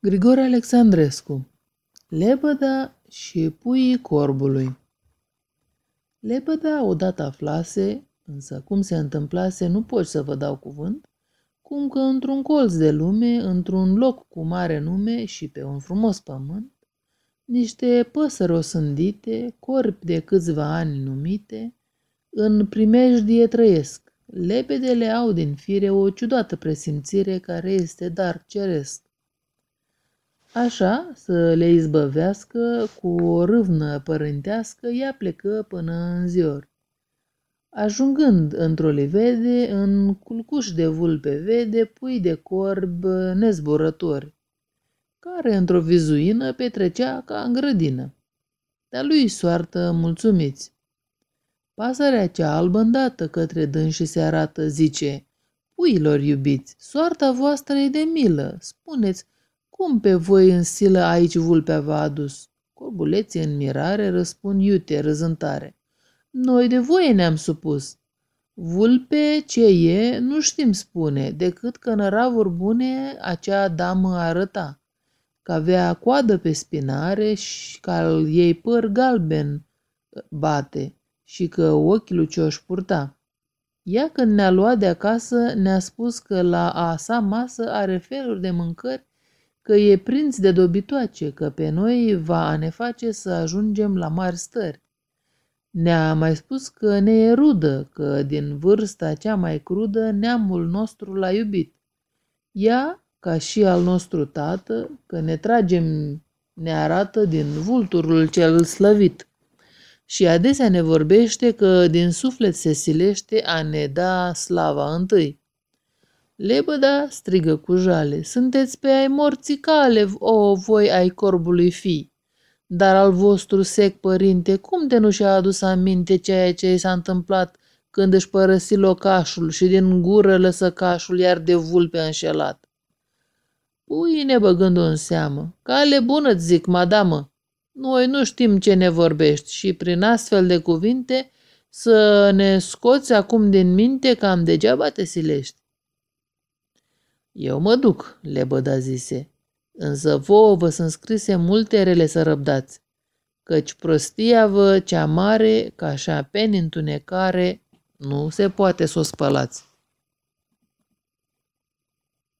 Grigore Alexandrescu Lepăda și puii corbului Lepăda odată aflase, însă cum se întâmplase nu poți să vă dau cuvânt, cum că într-un colț de lume, într-un loc cu mare nume și pe un frumos pământ, niște păsări osândite, corpi de câțiva ani numite, în primejdie trăiesc. Lepedele au din fire o ciudată presimțire care este dar ceresc. Așa, să le izbăvească cu o râvnă părintească, ea plecă până în zior. Ajungând într-o livede, în culcuș de vulpe vede pui de corb nezburători, care într-o vizuină petrecea ca în grădină. Dar lui soartă mulțumiți. Pasărea cea albă îndată către dânsi se arată, zice, Puilor iubiți, soarta voastră e de milă, spuneți, cum pe voi în silă aici vulpea v-a adus? Corbuleții în mirare răspund iute, răzântare. Noi de voie ne-am supus. Vulpe ce e, nu știm spune, decât că năravuri bune acea damă arăta, că avea coadă pe spinare și că al ei păr galben bate și că ochii lucioși purta. Ea când ne-a luat de acasă ne-a spus că la a sa masă are feluri de mâncări că e prinț de dobitoace, că pe noi va ne face să ajungem la mari stări. Ne-a mai spus că ne e rudă, că din vârsta cea mai crudă neamul nostru l-a iubit. Ea, ca și al nostru tată, că ne tragem, ne arată din vulturul cel slăvit. Și adesea ne vorbește că din suflet se silește a ne da slava întâi. Lebăda strigă cu jale, sunteți pe ai morții cale, o, voi ai corbului fi. Dar al vostru sec părinte, cum de nu și-a adus aminte ceea ce i s-a întâmplat când își părăsi locașul și din gură lăsă cașul iar de vulpe înșelat? Pui nebăgându în seamă, cale bună zic, madamă, noi nu știm ce ne vorbești și prin astfel de cuvinte să ne scoți acum din minte cam degeaba te silești. Eu mă duc, lebăda zise, însă vouă vă sunt scrise multe rele să răbdați, căci prostia vă cea mare, ca așa peni întunecare, nu se poate să o spălați.